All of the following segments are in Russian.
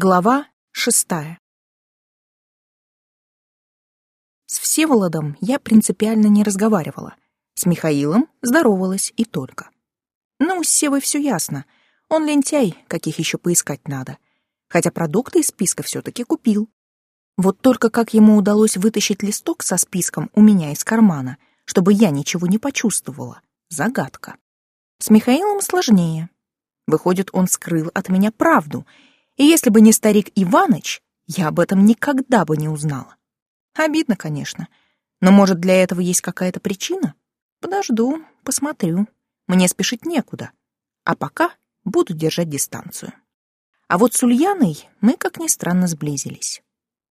Глава шестая С Всеволодом я принципиально не разговаривала. С Михаилом здоровалась и только. Ну, с Севой все ясно. Он лентяй, каких еще поискать надо. Хотя продукты из списка все-таки купил. Вот только как ему удалось вытащить листок со списком у меня из кармана, чтобы я ничего не почувствовала, загадка. С Михаилом сложнее. Выходит, он скрыл от меня правду — и если бы не старик Иваныч, я об этом никогда бы не узнала. Обидно, конечно. Но, может, для этого есть какая-то причина? Подожду, посмотрю. Мне спешить некуда. А пока буду держать дистанцию. А вот с Ульяной мы, как ни странно, сблизились.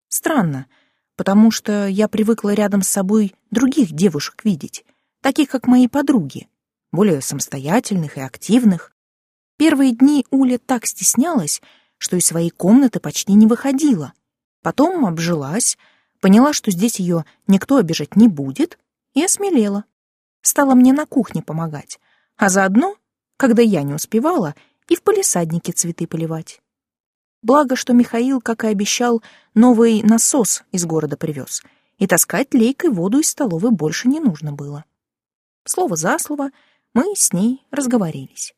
Странно, потому что я привыкла рядом с собой других девушек видеть, таких, как мои подруги, более самостоятельных и активных. Первые дни Уля так стеснялась, что из своей комнаты почти не выходила. Потом обжилась, поняла, что здесь ее никто обижать не будет, и осмелела. Стала мне на кухне помогать, а заодно, когда я не успевала, и в полисаднике цветы поливать. Благо, что Михаил, как и обещал, новый насос из города привез, и таскать лейкой воду из столовой больше не нужно было. Слово за слово мы с ней разговорились.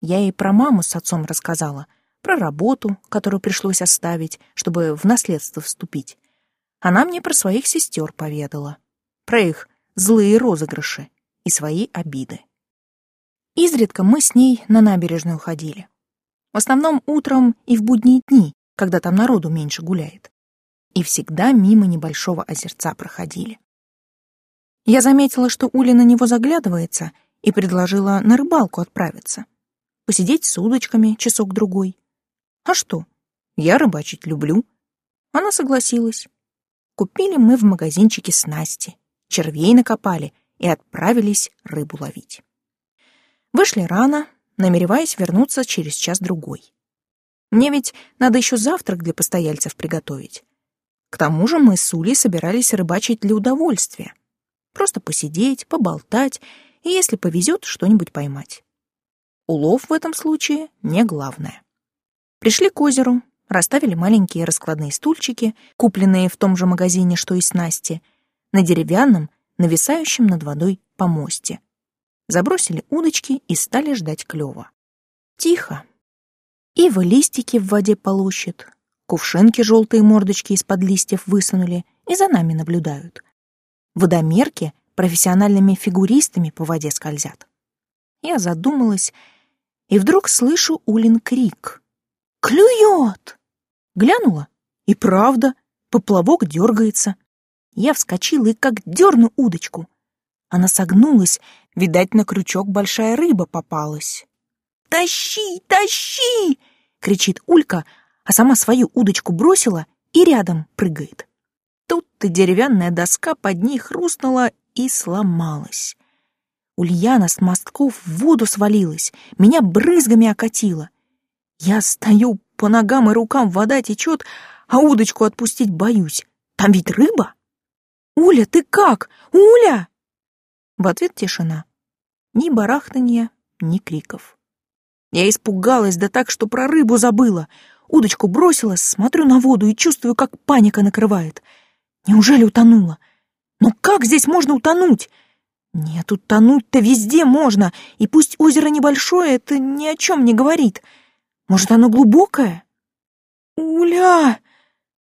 Я ей про маму с отцом рассказала — про работу, которую пришлось оставить, чтобы в наследство вступить. Она мне про своих сестер поведала, про их злые розыгрыши и свои обиды. Изредка мы с ней на набережную ходили. В основном утром и в будние дни, когда там народу меньше гуляет. И всегда мимо небольшого озерца проходили. Я заметила, что Уля на него заглядывается, и предложила на рыбалку отправиться. Посидеть с удочками часок-другой. А что? Я рыбачить люблю. Она согласилась. Купили мы в магазинчике снасти, червей накопали и отправились рыбу ловить. Вышли рано, намереваясь вернуться через час-другой. Мне ведь надо еще завтрак для постояльцев приготовить. К тому же мы с Улей собирались рыбачить для удовольствия. Просто посидеть, поболтать и, если повезет, что-нибудь поймать. Улов в этом случае не главное. Пришли к озеру, расставили маленькие раскладные стульчики, купленные в том же магазине, что и снасти, на деревянном, нависающем над водой помосте. Забросили удочки и стали ждать клёва. Тихо. Ива листики в воде полощет, кувшинки желтые мордочки из-под листьев высунули и за нами наблюдают. Водомерки профессиональными фигуристами по воде скользят. Я задумалась, и вдруг слышу Улин крик — Клюет! Глянула, и правда, поплавок дергается. Я вскочила и как дерну удочку. Она согнулась, видать, на крючок большая рыба попалась. «Тащи, тащи!» — кричит Улька, а сама свою удочку бросила и рядом прыгает. Тут-то деревянная доска под ней хрустнула и сломалась. Ульяна с мостков в воду свалилась, меня брызгами окатила. Я стою, по ногам и рукам вода течет, а удочку отпустить боюсь. Там ведь рыба. «Уля, ты как? Уля!» В ответ тишина. Ни барахтанья, ни криков. Я испугалась, да так, что про рыбу забыла. Удочку бросила, смотрю на воду и чувствую, как паника накрывает. Неужели утонула? Но как здесь можно утонуть? Нет, утонуть-то везде можно, и пусть озеро небольшое, это ни о чем не говорит. — может, оно глубокое? Уля!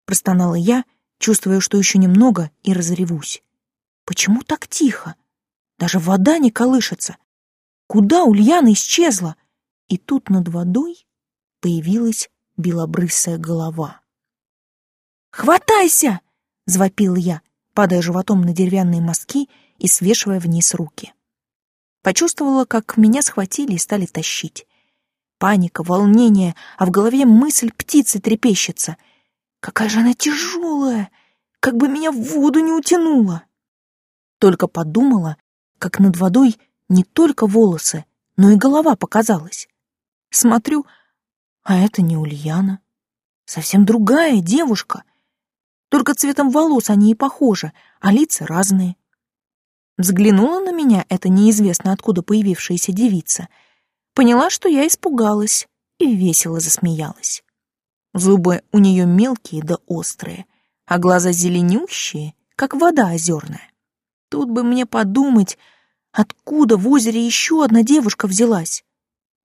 простонала я, чувствуя, что еще немного и разревусь. Почему так тихо? Даже вода не колышется. Куда Ульяна исчезла? И тут над водой появилась белобрысая голова. «Хватайся!» — звопил я, падая животом на деревянные мостки и свешивая вниз руки. Почувствовала, как меня схватили и стали тащить. Паника, волнение, а в голове мысль птицы трепещется. Какая же она тяжелая, как бы меня в воду не утянула. Только подумала, как над водой не только волосы, но и голова показалась. Смотрю, а это не Ульяна. Совсем другая девушка. Только цветом волос они и похожи, а лица разные. Взглянула на меня эта неизвестно откуда появившаяся девица — поняла, что я испугалась, и весело засмеялась. Зубы у нее мелкие да острые, а глаза зеленющие, как вода озерная. Тут бы мне подумать, откуда в озере еще одна девушка взялась.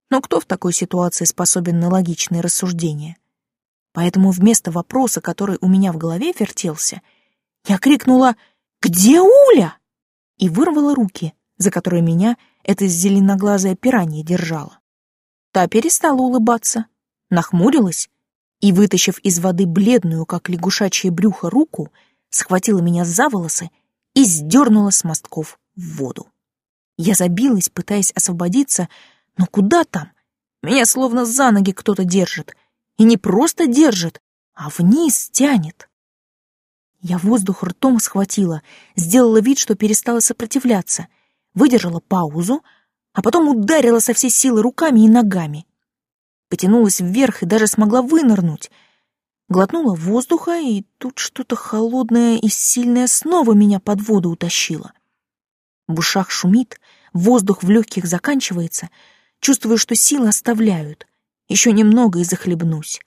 Но кто в такой ситуации способен на логичные рассуждения? Поэтому вместо вопроса, который у меня в голове вертелся, я крикнула «Где Уля?» и вырвала руки, за которые меня эта зеленоглазая пиранья держала. Та перестала улыбаться, нахмурилась и, вытащив из воды бледную, как лягушачье брюхо, руку, схватила меня за волосы и сдернула с мостков в воду. Я забилась, пытаясь освободиться, но куда там? Меня словно за ноги кто-то держит. И не просто держит, а вниз тянет. Я воздух ртом схватила, сделала вид, что перестала сопротивляться, выдержала паузу, а потом ударила со всей силы руками и ногами. Потянулась вверх и даже смогла вынырнуть. Глотнула воздуха, и тут что-то холодное и сильное снова меня под воду утащило. В ушах шумит, воздух в легких заканчивается, чувствую, что силы оставляют. Еще немного и захлебнусь.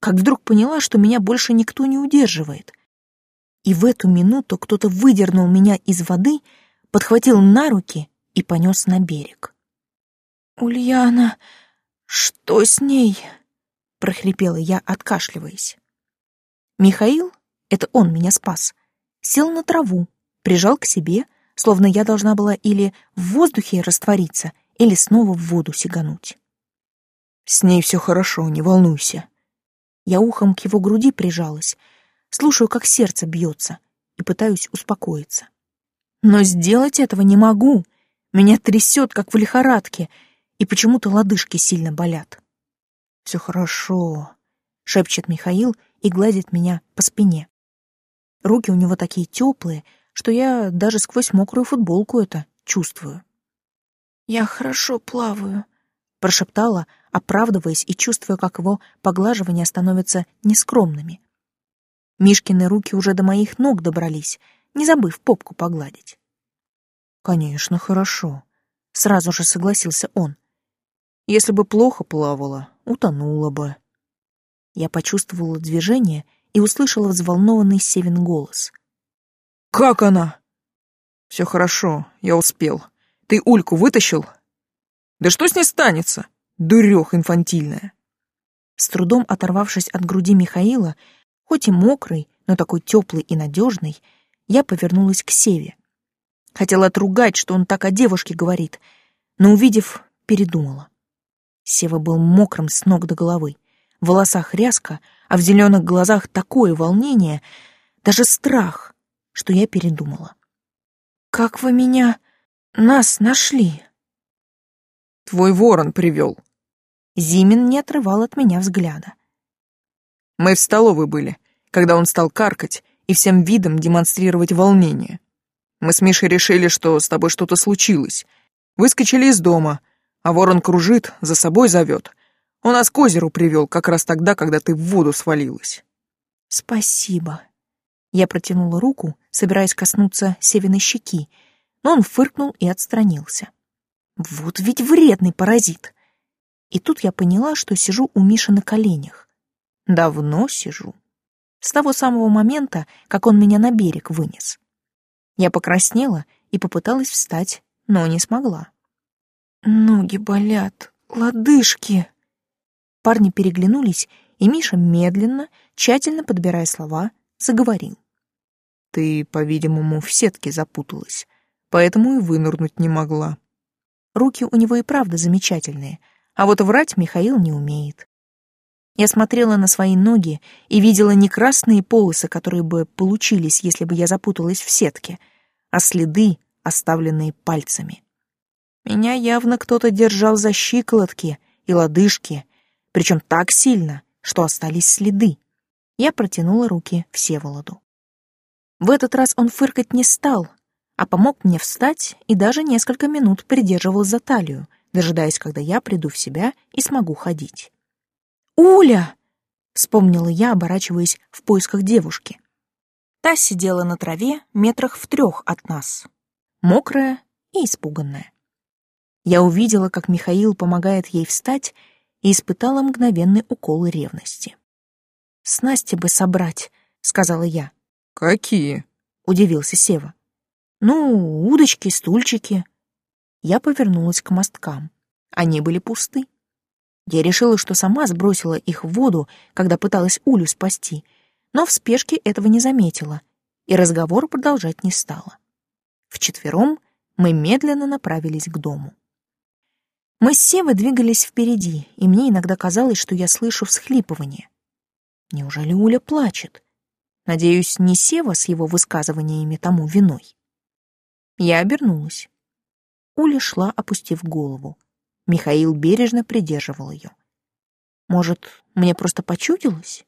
Как вдруг поняла, что меня больше никто не удерживает. И в эту минуту кто-то выдернул меня из воды, подхватил на руки и понес на берег. «Ульяна, что с ней?» — прохрипела я, откашливаясь. Михаил, это он меня спас, сел на траву, прижал к себе, словно я должна была или в воздухе раствориться, или снова в воду сигануть. «С ней все хорошо, не волнуйся». Я ухом к его груди прижалась, слушаю, как сердце бьется, и пытаюсь успокоиться. Но сделать этого не могу. Меня трясет, как в лихорадке, и почему-то лодыжки сильно болят. «Все хорошо», — шепчет Михаил и гладит меня по спине. Руки у него такие теплые, что я даже сквозь мокрую футболку это чувствую. «Я хорошо плаваю», — прошептала, оправдываясь и чувствуя, как его поглаживания становятся нескромными. Мишкины руки уже до моих ног добрались, не забыв попку погладить. «Конечно, хорошо», — сразу же согласился он. «Если бы плохо плавала, утонула бы». Я почувствовала движение и услышала взволнованный Севин голос. «Как она?» «Все хорошо, я успел. Ты Ульку вытащил?» «Да что с ней станется? Дурех инфантильная!» С трудом оторвавшись от груди Михаила, хоть и мокрый, но такой теплый и надежный, я повернулась к Севе. Хотела отругать, что он так о девушке говорит, но, увидев, передумала. Сева был мокрым с ног до головы в волосах ряска, а в зеленых глазах такое волнение, даже страх, что я передумала. «Как вы меня... нас нашли?» «Твой ворон привел». Зимин не отрывал от меня взгляда. «Мы в столовой были, когда он стал каркать и всем видом демонстрировать волнение. Мы с Мишей решили, что с тобой что-то случилось. Выскочили из дома, а ворон кружит, за собой зовет, он нас к озеру привел как раз тогда, когда ты в воду свалилась. Спасибо. Я протянула руку, собираясь коснуться Севиной щеки, но он фыркнул и отстранился. Вот ведь вредный паразит. И тут я поняла, что сижу у Миши на коленях. Давно сижу. С того самого момента, как он меня на берег вынес. Я покраснела и попыталась встать, но не смогла. Ноги болят, лодыжки. Парни переглянулись, и Миша медленно, тщательно подбирая слова, заговорил. «Ты, по-видимому, в сетке запуталась, поэтому и вынырнуть не могла. Руки у него и правда замечательные, а вот врать Михаил не умеет. Я смотрела на свои ноги и видела не красные полосы, которые бы получились, если бы я запуталась в сетке, а следы, оставленные пальцами. Меня явно кто-то держал за щиколотки и лодыжки, причем так сильно, что остались следы. Я протянула руки Всеволоду. В этот раз он фыркать не стал, а помог мне встать и даже несколько минут придерживал за талию, дожидаясь, когда я приду в себя и смогу ходить. «Уля!» — вспомнила я, оборачиваясь в поисках девушки. Та сидела на траве метрах в трех от нас, мокрая и испуганная. Я увидела, как Михаил помогает ей встать и испытала мгновенный укол ревности. «Снасти бы собрать», — сказала я. «Какие?» — удивился Сева. «Ну, удочки, стульчики». Я повернулась к мосткам. Они были пусты. Я решила, что сама сбросила их в воду, когда пыталась Улю спасти, но в спешке этого не заметила, и разговор продолжать не стала. Вчетвером мы медленно направились к дому. Мы с Севой двигались впереди, и мне иногда казалось, что я слышу всхлипывание. Неужели Уля плачет? Надеюсь, не Сева с его высказываниями тому виной. Я обернулась. Уля шла, опустив голову. Михаил бережно придерживал ее. Может, мне просто почудилось?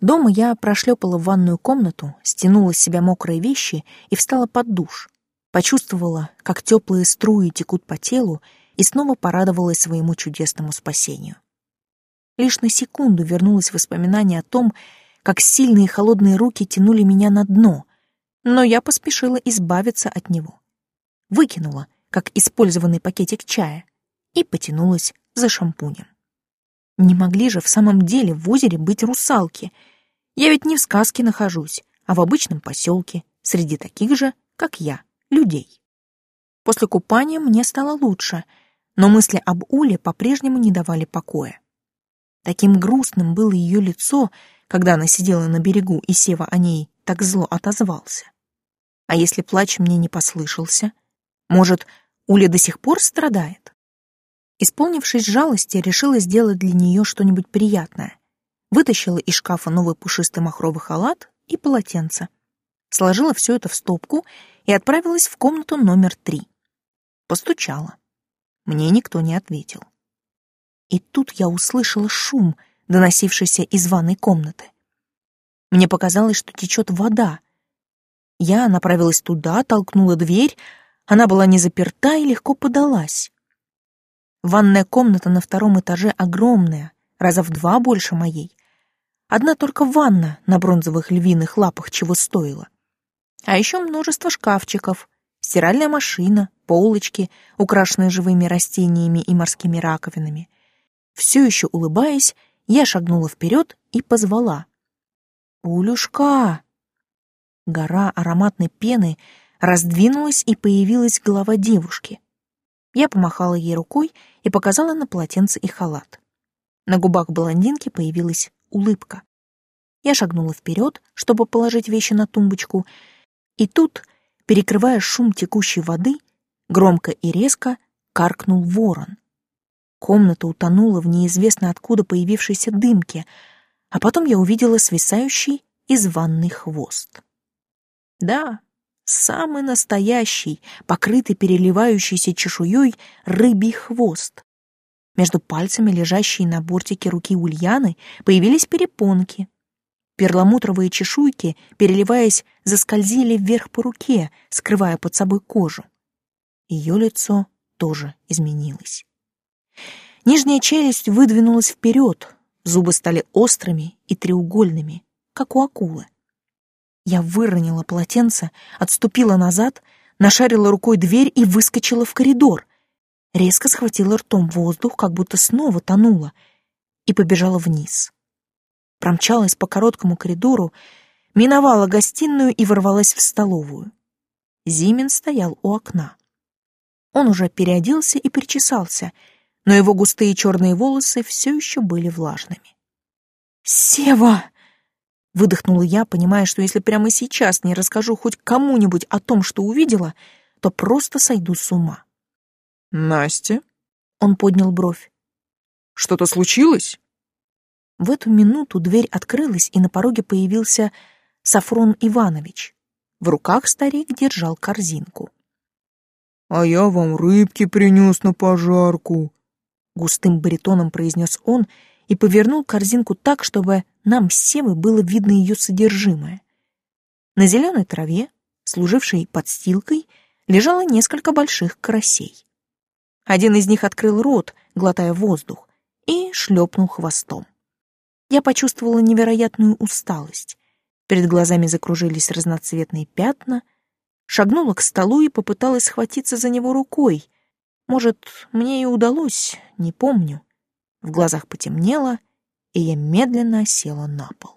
Дома я прошлепала в ванную комнату, стянула с себя мокрые вещи и встала под душ. Почувствовала, как теплые струи текут по телу, и снова порадовалась своему чудесному спасению. Лишь на секунду вернулось воспоминание о том, как сильные холодные руки тянули меня на дно, но я поспешила избавиться от него. Выкинула, как использованный пакетик чая, и потянулась за шампунем. Не могли же в самом деле в озере быть русалки. Я ведь не в сказке нахожусь, а в обычном поселке, среди таких же, как я, людей. После купания мне стало лучше, но мысли об Уле по-прежнему не давали покоя. Таким грустным было ее лицо, когда она сидела на берегу, и Сева о ней так зло отозвался. А если плач мне не послышался? Может, Уля до сих пор страдает? Исполнившись жалости, решила сделать для нее что-нибудь приятное. Вытащила из шкафа новый пушистый махровый халат и полотенце. Сложила все это в стопку и отправилась в комнату номер три. Постучала. Мне никто не ответил. И тут я услышала шум, доносившийся из ванной комнаты. Мне показалось, что течет вода. Я направилась туда, толкнула дверь, она была не заперта и легко подалась. Ванная комната на втором этаже огромная, раза в два больше моей. Одна только ванна на бронзовых львиных лапах чего стоила. А еще множество шкафчиков, стиральная машина, полочки, украшенные живыми растениями и морскими раковинами. Все еще улыбаясь, я шагнула вперед и позвала. «Улюшка!» Гора ароматной пены раздвинулась, и появилась голова девушки. Я помахала ей рукой и показала на полотенце и халат. На губах блондинки появилась улыбка. Я шагнула вперед, чтобы положить вещи на тумбочку, и тут, перекрывая шум текущей воды, громко и резко каркнул ворон. Комната утонула в неизвестно откуда появившейся дымке, а потом я увидела свисающий из ванной хвост. Да, самый настоящий, покрытый переливающейся чешуей рыбий хвост. Между пальцами, лежащие на бортике руки Ульяны, появились перепонки. Перламутровые чешуйки, переливаясь, заскользили вверх по руке, скрывая под собой кожу. Ее лицо тоже изменилось. Нижняя челюсть выдвинулась вперед, зубы стали острыми и треугольными, как у акулы. Я выронила полотенце, отступила назад, нашарила рукой дверь и выскочила в коридор. Резко схватила ртом воздух, как будто снова тонула, и побежала вниз. Промчалась по короткому коридору, миновала гостиную и ворвалась в столовую. Зимин стоял у окна. Он уже переоделся и причесался, но его густые черные волосы все еще были влажными. «Сева!» Выдохнула я, понимая, что если прямо сейчас не расскажу хоть кому-нибудь о том, что увидела, то просто сойду с ума. «Настя?» Он поднял бровь. «Что-то случилось?» В эту минуту дверь открылась, и на пороге появился Сафрон Иванович. В руках старик держал корзинку. «А я вам рыбки принес на пожарку», — густым баритоном произнес он и повернул корзинку так, чтобы нам с Севой было видно ее содержимое. На зеленой траве, служившей подстилкой, лежало несколько больших карасей. Один из них открыл рот, глотая воздух, и шлепнул хвостом. Я почувствовала невероятную усталость. Перед глазами закружились разноцветные пятна, шагнула к столу и попыталась схватиться за него рукой. Может, мне и удалось, не помню. В глазах потемнело, и я медленно села на пол.